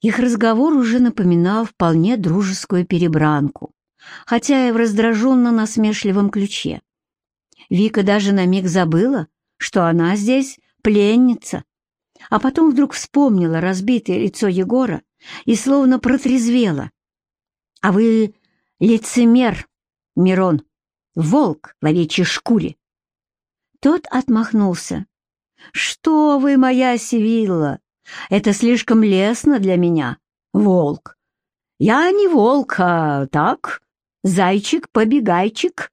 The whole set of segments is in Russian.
Их разговор уже напоминал вполне дружескую перебранку, хотя и в раздраженно-насмешливом ключе. Вика даже на миг забыла, что она здесь пленница, а потом вдруг вспомнила разбитое лицо Егора и словно протрезвела. «А вы лицемер, Мирон, волк в овечьей шкуре!» Тот отмахнулся. «Что вы, моя Сивилла, это слишком лестно для меня, волк. Я не волк, а так, зайчик-побегайчик.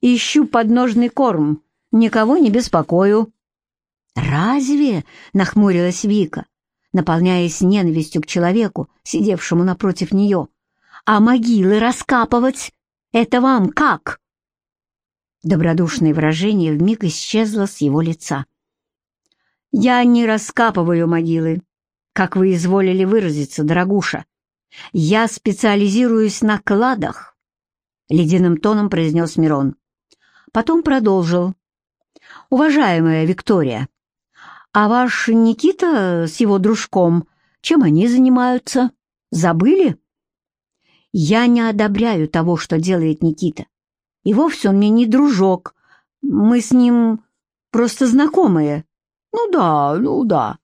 Ищу подножный корм, никого не беспокою». «Разве?» — нахмурилась Вика, наполняясь ненавистью к человеку, сидевшему напротив нее. «А могилы раскапывать? Это вам как?» Добродушное выражение вмиг исчезло с его лица. «Я не раскапываю могилы, как вы изволили выразиться, дорогуша. Я специализируюсь на кладах», — ледяным тоном произнес Мирон. Потом продолжил. «Уважаемая Виктория, а ваш Никита с его дружком, чем они занимаются? Забыли?» «Я не одобряю того, что делает Никита. И вовсе он мне не дружок. Мы с ним просто знакомые. Ну да, ну да.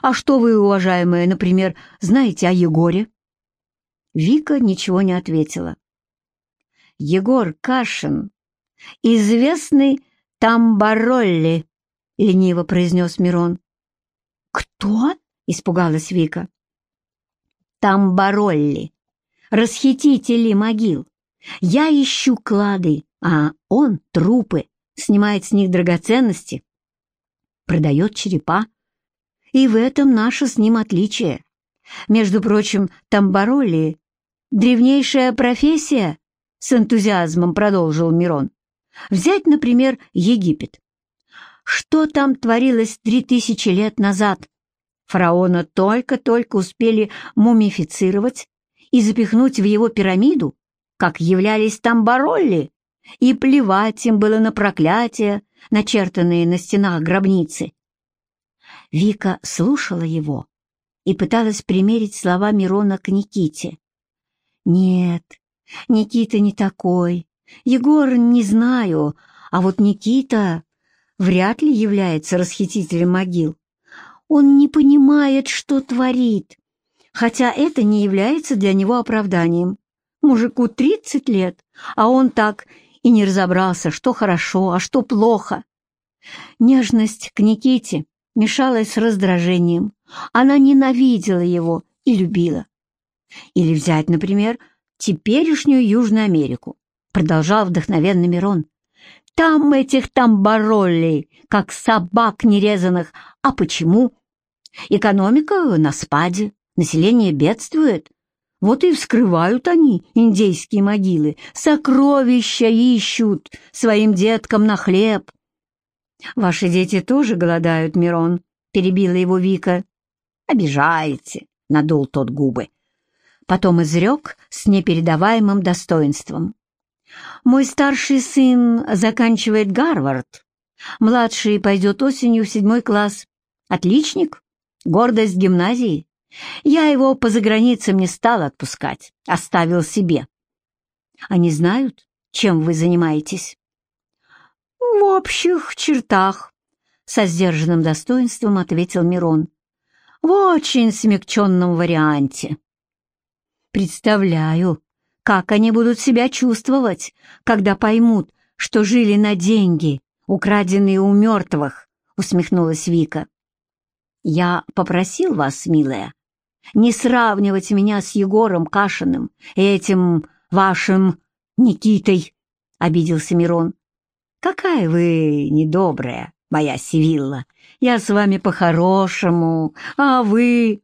А что вы, уважаемые, например, знаете о Егоре? Вика ничего не ответила. Егор Кашин, известный Тамбаролли, лениво произнес Мирон. Кто? Испугалась Вика. Тамбаролли, расхитители могил. Я ищу клады, а он — трупы, снимает с них драгоценности, продает черепа. И в этом наше с ним отличие. Между прочим, тамбароли — древнейшая профессия, с энтузиазмом продолжил Мирон. Взять, например, Египет. Что там творилось три тысячи лет назад? Фараона только-только успели мумифицировать и запихнуть в его пирамиду, как являлись там баролли, и плевать им было на проклятия, начертанные на стенах гробницы. Вика слушала его и пыталась примерить слова Мирона к Никите. «Нет, Никита не такой. Егор не знаю, а вот Никита вряд ли является расхитителем могил. Он не понимает, что творит, хотя это не является для него оправданием. Мужику тридцать лет, а он так и не разобрался, что хорошо, а что плохо. Нежность к Никите мешалась с раздражением. Она ненавидела его и любила. Или взять, например, теперешнюю Южную Америку, продолжал вдохновенный Мирон. Там этих тамбаролей, как собак нерезанных. А почему? Экономика на спаде, население бедствует, вот и вскрывают они индейские могилы, сокровища ищут своим деткам на хлеб. «Ваши дети тоже голодают, Мирон?» — перебила его Вика. «Обижаете», — надул тот губы. Потом изрек с непередаваемым достоинством. «Мой старший сын заканчивает Гарвард. Младший пойдет осенью в седьмой класс. Отличник, гордость гимназии. Я его по заграницам не стал отпускать, оставил себе. Они знают, чем вы занимаетесь? В общих чертах, со сдержанным достоинством ответил Мирон. В очень смягченном варианте. Представляю, как они будут себя чувствовать, когда поймут, что жили на деньги, украденные у мертвых, усмехнулась Вика. Я попросил вас, милая, не сравнивать меня с Егором Кашиным и этим вашим Никитой, — обиделся Мирон. Какая вы недобрая, моя Сивилла. Я с вами по-хорошему, а вы...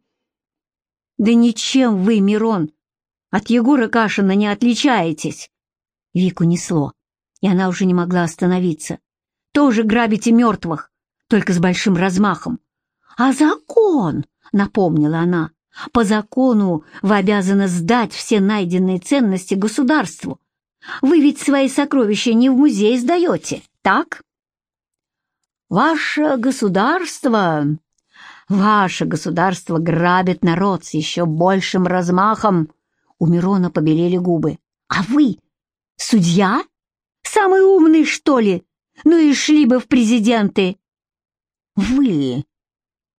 Да ничем вы, Мирон, от Егора Кашина не отличаетесь. Вику несло, и она уже не могла остановиться. Тоже грабите мертвых, только с большим размахом. А закон, напомнила она, по закону вы обязаны сдать все найденные ценности государству. Вы ведь свои сокровища не в музей сдаете, так? Ваше государство, Ваше государство грабит народ с еще большим размахом. У Мирона побелели губы. А вы? Судья? Самый умный, что ли? Ну и шли бы в президенты. Вы?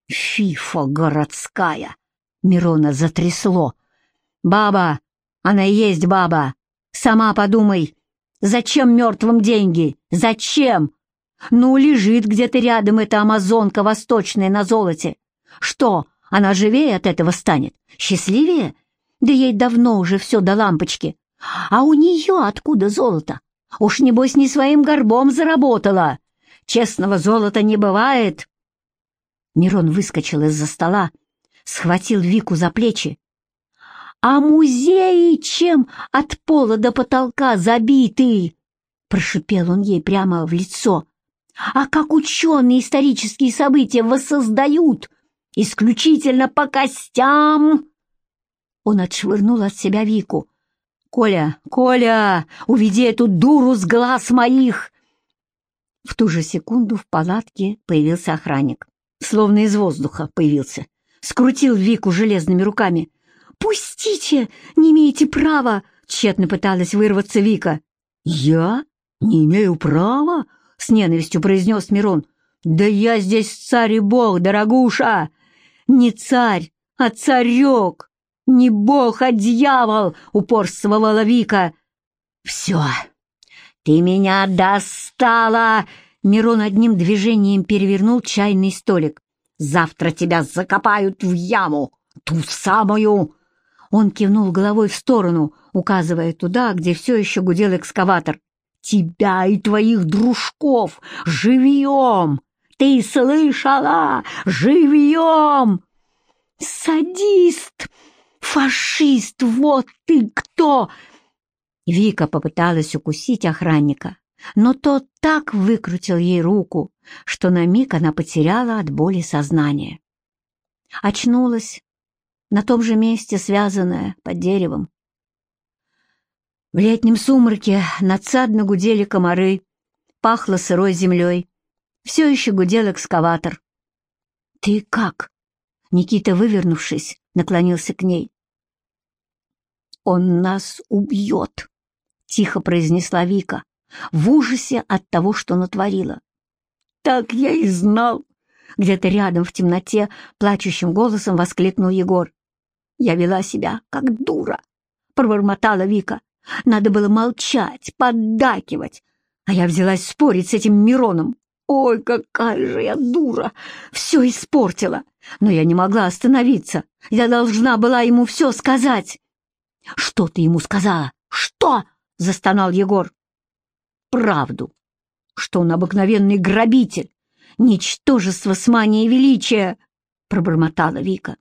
Фифа городская. Мирона затрясло. Баба, она и есть баба. Сама подумай, зачем мертвым деньги? Зачем? Ну, лежит где-то рядом эта амазонка восточная на золоте. Что, она живее от этого станет? Счастливее? Да ей давно уже все до лампочки. А у нее откуда золото? Уж, небось, не своим горбом заработала. Честного золота не бывает. Мирон выскочил из-за стола, схватил Вику за плечи. «А музеи чем от пола до потолка забиты?» Прошипел он ей прямо в лицо. «А как ученые исторические события воссоздают? Исключительно по костям!» Он отшвырнул от себя Вику. «Коля, Коля, уведи эту дуру с глаз моих!» В ту же секунду в палатке появился охранник. Словно из воздуха появился. Скрутил Вику железными руками. «Пустите! Не имеете права!» Тщетно пыталась вырваться Вика. «Я? Не имею права?» С ненавистью произнес Мирон. «Да я здесь царь и бог, дорогуша! Не царь, а царек! «Не бог, а дьявол!» — упорствовала Вика. «Все, ты меня достала!» Мирон одним движением перевернул чайный столик. «Завтра тебя закопают в яму, ту самую!» Он кивнул головой в сторону, указывая туда, где все еще гудел экскаватор. «Тебя и твоих дружков! Живьем! Ты слышала? Живьем!» «Садист!» «Фашист, вот ты кто!» Вика попыталась укусить охранника, но тот так выкрутил ей руку, что на миг она потеряла от боли сознание. Очнулась, на том же месте связанная, под деревом. В летнем сумраке надсадно гудели комары, пахло сырой землей. Все еще гудел экскаватор. «Ты как?» Никита, вывернувшись, наклонился к ней. «Он нас убьет», — тихо произнесла Вика, в ужасе от того, что натворила. «Так я и знал!» Где-то рядом в темноте плачущим голосом воскликнул Егор. «Я вела себя, как дура!» — пробормотала Вика. «Надо было молчать, поддакивать, а я взялась спорить с этим Мироном. Ой, какая же я дура! Все испортила! Но я не могла остановиться. Я должна была ему все сказать. «Что ты ему сказала? Что?» — застонал Егор. «Правду, что он обыкновенный грабитель, ничтожество с манией величия», — пробормотала Вика.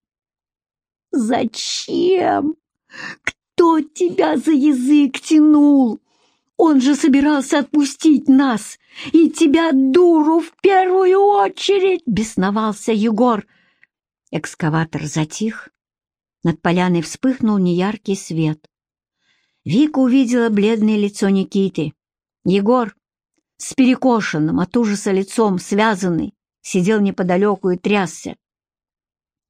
«Зачем? Кто тебя за язык тянул? Он же собирался отпустить нас, и тебя, дуру, в первую очередь!» — бесновался Егор. Экскаватор затих. Над поляной вспыхнул неяркий свет. Вика увидела бледное лицо Никиты. Егор, с перекошенным от ужаса лицом, связанный, сидел неподалеку и трясся.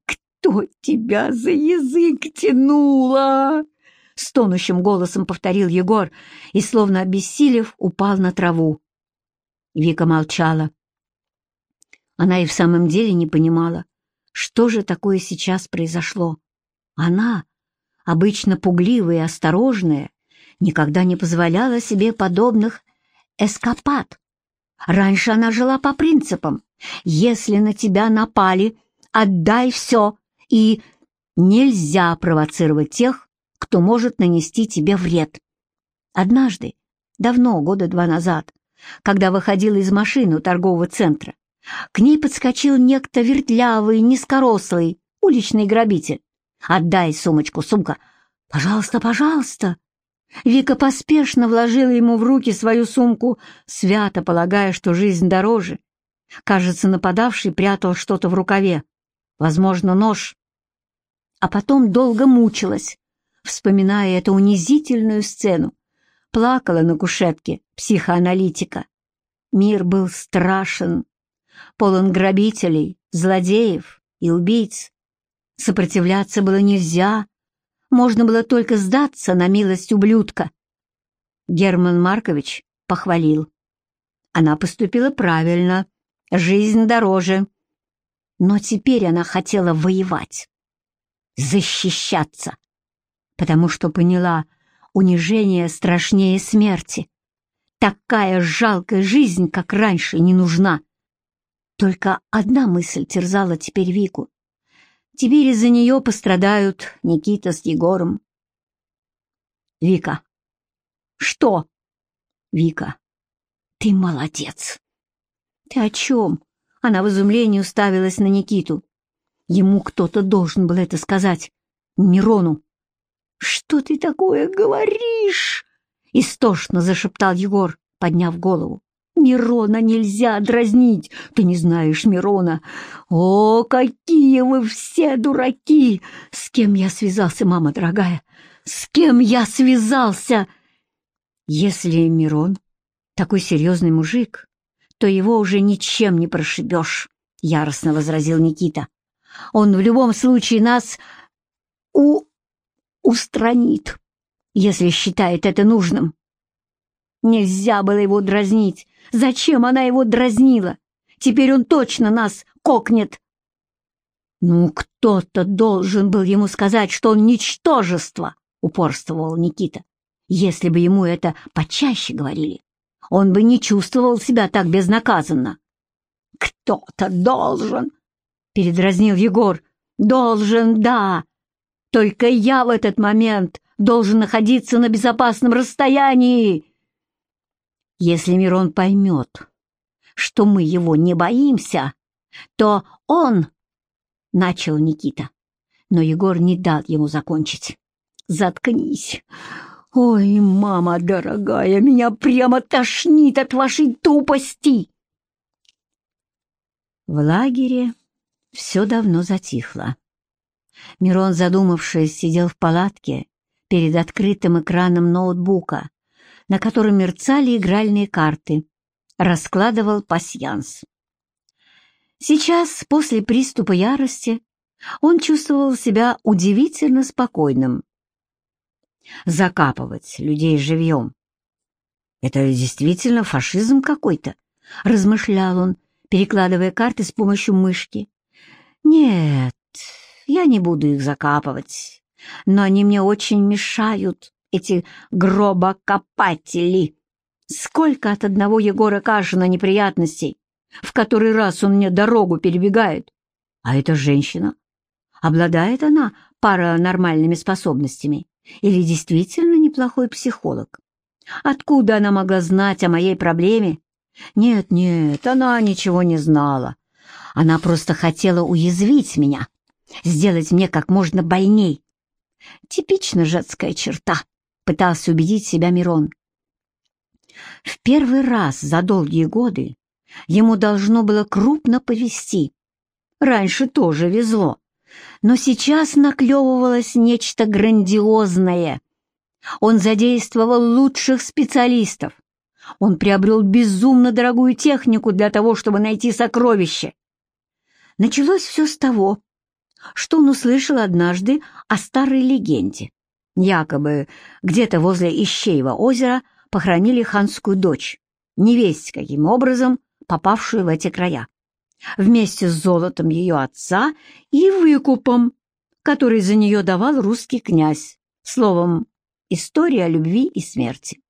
«Кто тебя за язык тянула?» Стонущим голосом повторил Егор и, словно обессилев, упал на траву. Вика молчала. Она и в самом деле не понимала, что же такое сейчас произошло? Она, обычно пугливая и осторожная, никогда не позволяла себе подобных эскапад. Раньше она жила по принципам «если на тебя напали, отдай все» и «нельзя провоцировать тех, кто может нанести тебе вред». Однажды, давно, года два назад, когда выходила из машины у торгового центра, к ней подскочил некто вертлявый, низкорослый, уличный грабитель. «Отдай сумочку, сумка!» «Пожалуйста, пожалуйста!» Вика поспешно вложила ему в руки свою сумку, свято полагая, что жизнь дороже. Кажется, нападавший прятал что-то в рукаве, возможно, нож. А потом долго мучилась, вспоминая эту унизительную сцену. Плакала на кушетке психоаналитика. Мир был страшен, полон грабителей, злодеев, и убийц. Сопротивляться было нельзя, можно было только сдаться на милость ублюдка. Герман Маркович похвалил. Она поступила правильно, жизнь дороже. Но теперь она хотела воевать, защищаться, потому что поняла, унижение страшнее смерти. Такая жалкая жизнь, как раньше, не нужна. Только одна мысль терзала теперь Вику. Теперь из-за нее пострадают Никита с Егором. Вика. Что? Вика. Ты молодец. Ты о чем? Она в изумлении уставилась на Никиту. Ему кто-то должен был это сказать. Мирону. «Что ты такое говоришь?» — истошно зашептал Егор, подняв голову. «Мирона нельзя дразнить! Ты не знаешь Мирона! О, какие вы все дураки! С кем я связался, мама дорогая? С кем я связался?» «Если Мирон такой серьезный мужик, то его уже ничем не прошибешь», — яростно возразил Никита. «Он в любом случае нас у устранит, если считает это нужным. Нельзя было его дразнить. Зачем она его дразнила? Теперь он точно нас кокнет. Ну, кто-то должен был ему сказать, что он ничтожество, упорствовал Никита. Если бы ему это почаще говорили, он бы не чувствовал себя так безнаказанно. Кто-то должен, передразнил Егор. Должен, да, только я в этот момент должен находиться на безопасном расстоянии. Если Мирон поймет, что мы его не боимся, то он...» — начал Никита. Но Егор не дал ему закончить. «Заткнись! Ой, мама дорогая, меня прямо тошнит от вашей тупости!» В лагере все давно затихло. Мирон, задумавшись, сидел в палатке перед открытым экраном ноутбука, на котором мерцали игральные карты, раскладывал пасьянс. Сейчас, после приступа ярости, он чувствовал себя удивительно спокойным. Закапывать людей живьем. Это действительно фашизм какой-то, размышлял он, перекладывая карты с помощью мышки. Нет, я не буду их закапывать, но они мне очень мешают, эти гробокопатели. Сколько от одного Егора Кашина неприятностей, в который раз он мне дорогу перебегает. А эта женщина, обладает она паранормальными способностями или действительно неплохой психолог? Откуда она могла знать о моей проблеме? Нет, нет, она ничего не знала. Она просто хотела уязвить меня сделать мне как можно больней. Типично женская черта, пытался убедить себя Мирон. В первый раз за долгие годы ему должно было крупно повезти. Раньше тоже везло, но сейчас наклевывалось нечто грандиозное. Он задействовал лучших специалистов. Он приобрел безумно дорогую технику для того, чтобы найти сокровище. Началось все с того, что он услышал однажды о старой легенде. Якобы где-то возле Ищеева озера похоронили ханскую дочь, невесть каким образом попавшую в эти края, вместе с золотом ее отца и выкупом, который за нее давал русский князь, словом, история любви и смерти.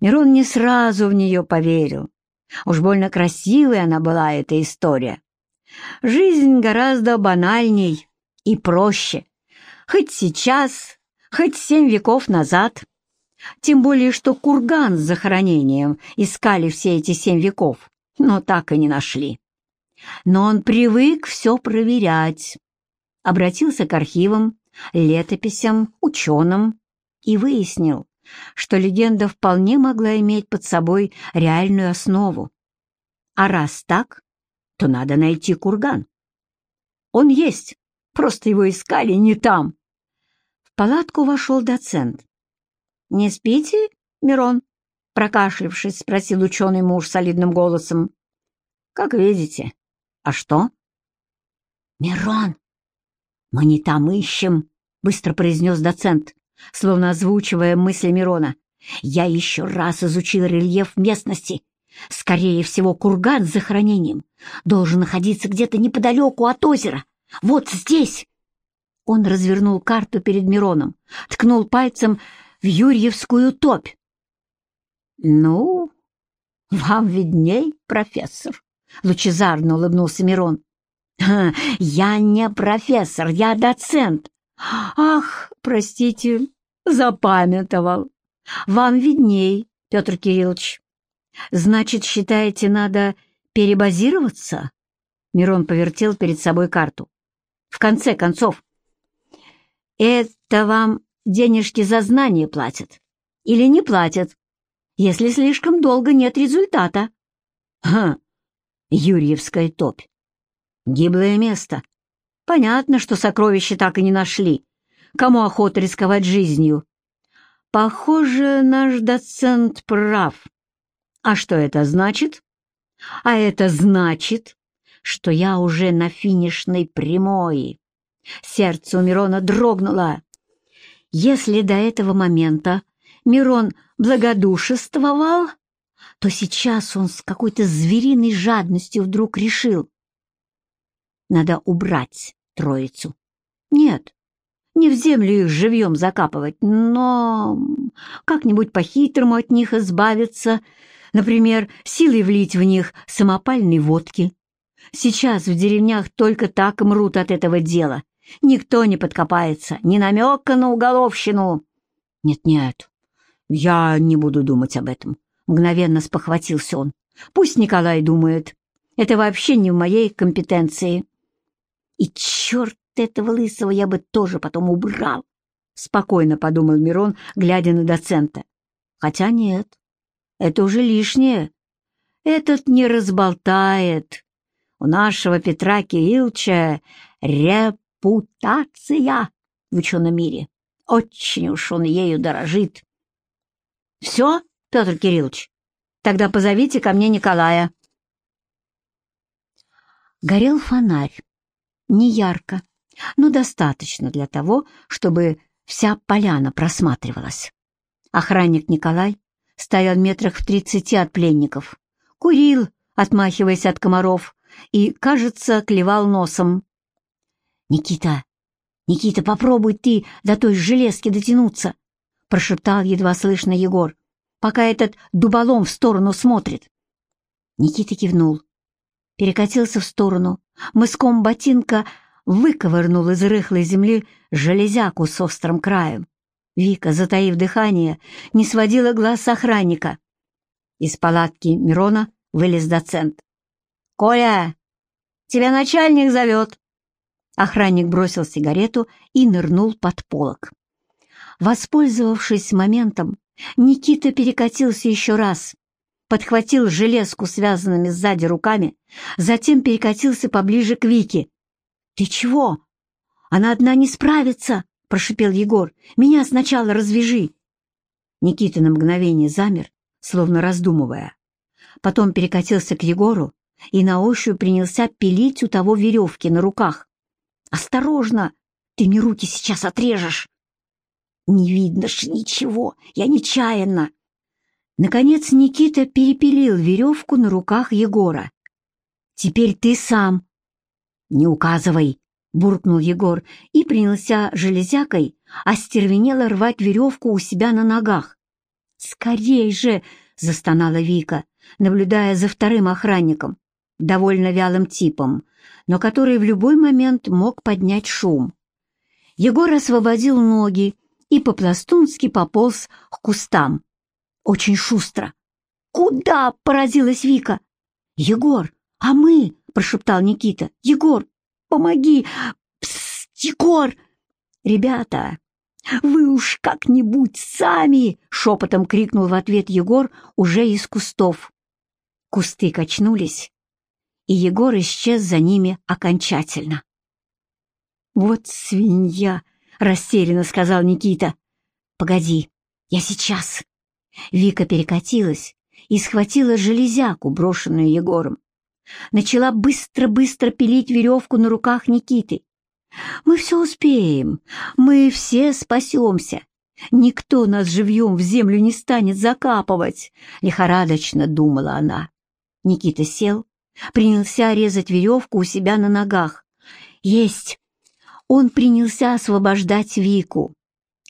Мирон не сразу в нее поверил. Уж больно красивая она была, эта история. Жизнь гораздо банальней и проще. Хоть сейчас, хоть семь веков назад. Тем более, что курган с захоронением искали все эти семь веков, но так и не нашли. Но он привык все проверять. Обратился к архивам, летописям, ученым и выяснил, что легенда вполне могла иметь под собой реальную основу. А раз так, то надо найти курган. Он есть, просто его искали не там. Палатку вошел доцент. «Не спите, Мирон?» — прокашлившись, спросил ученый муж солидным голосом. «Как видите. А что?» «Мирон, мы не там ищем», — быстро произнес доцент, словно озвучивая мысли Мирона. «Я еще раз изучил рельеф местности. Скорее всего, курган с захоронением должен находиться где-то неподалеку от озера. Вот здесь!» Он развернул карту перед Мироном, ткнул пальцем в Юрьевскую топь. «Ну, вам видней, профессор», — лучезарно улыбнулся Мирон. «Я не профессор, я доцент». «Ах, простите, запамятовал. Вам видней, Петр Кириллович. Значит, считаете, надо перебазироваться?» Мирон повертел перед собой карту. «В конце концов, это вам денежки за знание платят или не платят, если слишком долго нет результата?» «Ха! Юрьевская топь. Гиблое место. Понятно, что сокровища так и не нашли. Кому охота рисковать жизнью? Похоже, наш доцент прав. А что это значит? А это значит, что я уже на финишной прямой. Сердце у Мирона дрогнуло. Если до этого момента Мирон благодушествовал, то сейчас он с какой-то звериной жадностью вдруг решил, надо убрать троицу. Нет, не в землю их живьем закапывать, но как-нибудь по-хитрому от них избавиться, например, силой влить в них самопальной водки. Сейчас в деревнях только так мрут от этого дела. Никто не подкопается, ни намека на уголовщину. Нет-нет, я не буду думать об этом. Мгновенно спохватился он. Пусть Николай думает. Это вообще не в моей компетенции. И черт этого лысого я бы тоже потом убрал, спокойно подумал Мирон, глядя на доцента. Хотя нет, это уже лишнее. Этот не разболтает. У нашего Петра Кирилловича репутация в ученом мире. Очень уж он ею дорожит. Все, Петр Кириллович, тогда позовите ко мне Николая. Горел фонарь не ярко, но достаточно для того, чтобы вся поляна просматривалась. Охранник Николай стоял метрах в тридцати от пленников, курил, отмахиваясь от комаров, и, кажется, клевал носом. «Никита, Никита, попробуй ты до той железки дотянуться!» — прошептал едва слышно Егор, пока этот дуболом в сторону смотрит. Никита кивнул, перекатился в сторону, мыском ботинка выковырнул из рыхлой земли железяку с острым краем. Вика, затаив дыхание, не сводила глаз с охранника. Из палатки Мирона вылез доцент. «Коля, тебя начальник зовет!» Охранник бросил сигарету и нырнул под полок. Воспользовавшись моментом, Никита перекатился еще раз, подхватил железку связанными сзади руками, затем перекатился поближе к Вике. «Ты чего? Она одна не справится!» — прошипел Егор. «Меня сначала развяжи!» Никита на мгновение замер, словно раздумывая. Потом перекатился к Егору и на ощупь принялся пилить у того веревки на руках. «Осторожно! Ты мне руки сейчас отрежешь!» «Не видно ж ничего! Я нечаянно!» Наконец Никита перепилил веревку на руках Егора. «Теперь ты сам». «Не указывай», — буркнул Егор и принялся железякой остервенело рвать веревку у себя на ногах. «Скорей же!» — застонала Вика, наблюдая за вторым охранником, довольно вялым типом, но который в любой момент мог поднять шум. Егор освободил ноги и по-пластунски пополз к кустам очень шустро. «Куда?» — поразилась Вика. «Егор, а мы?» — прошептал Никита. «Егор, помоги! Пс, Егор!» «Ребята, вы уж как-нибудь сами!» — шепотом крикнул в ответ Егор уже из кустов. Кусты качнулись, и Егор исчез за ними окончательно. «Вот свинья!» — растерянно сказал Никита. «Погоди, я сейчас!» Вика перекатилась и схватила железяку, брошенную Егором. начала быстро-быстро пилить веревку на руках Никиты. «Мы все успеем, мы все спасемся. Никто нас живьем в землю не станет закапывать», — лихорадочно думала она. Никита сел, принялся резать веревку у себя на ногах. «Есть!» Он принялся освобождать Вику.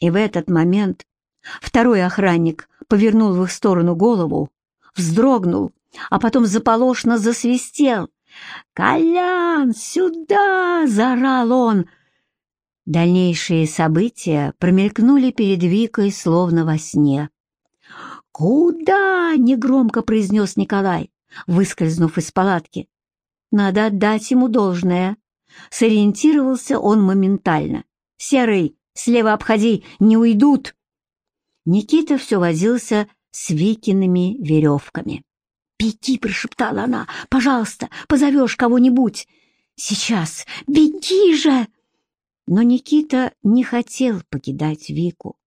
И в этот момент второй охранник повернул в их сторону голову, вздрогнул, а потом заполошно засвистел. «Колян, сюда!» — заорал он. Дальнейшие события промелькнули перед Викой словно во сне. «Куда?» — негромко произнес Николай, выскользнув из палатки. «Надо отдать ему должное». Сориентировался он моментально. «Серый, слева обходи, не уйдут!» Никита все возился с Викиными веревками. «Беги!» — прошептала она. «Пожалуйста, позовешь кого-нибудь!» «Сейчас! Беги же!» Но Никита не хотел покидать Вику.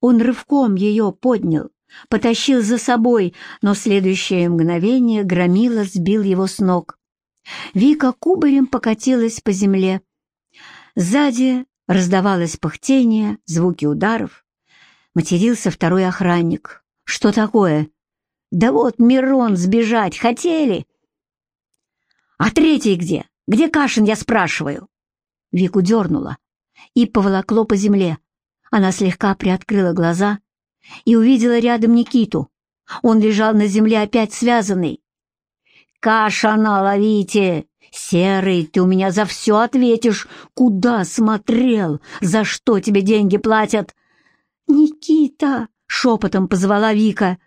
Он рывком ее поднял, потащил за собой, но следующее мгновение громила сбил его с ног. Вика кубарем покатилась по земле. Сзади раздавалось пыхтение, звуки ударов. Матерился второй охранник. «Что такое?» «Да вот, Мирон, сбежать хотели!» «А третий где? Где Кашин, я спрашиваю?» Вику дернула и поволокло по земле. Она слегка приоткрыла глаза и увидела рядом Никиту. Он лежал на земле опять связанный. «Кашана ловите! Серый, ты у меня за все ответишь! Куда смотрел? За что тебе деньги платят?» «Никита!» — шепотом позвала Вика.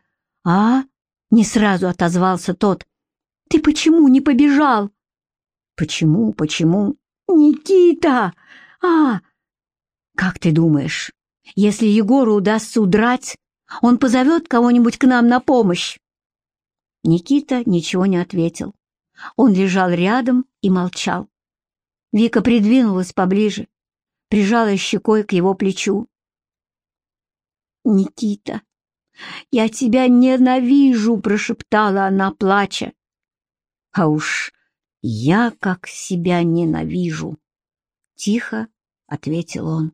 «А?» — не сразу отозвался тот. «Ты почему не побежал?» «Почему, почему?» «Никита! А!» «Как ты думаешь, если Егору удастся удрать, он позовет кого-нибудь к нам на помощь?» Никита ничего не ответил. Он лежал рядом и молчал. Вика придвинулась поближе, прижала щекой к его плечу. «Никита, я тебя ненавижу!» — прошептала она, плача. «А уж я как себя ненавижу!» — тихо ответил он.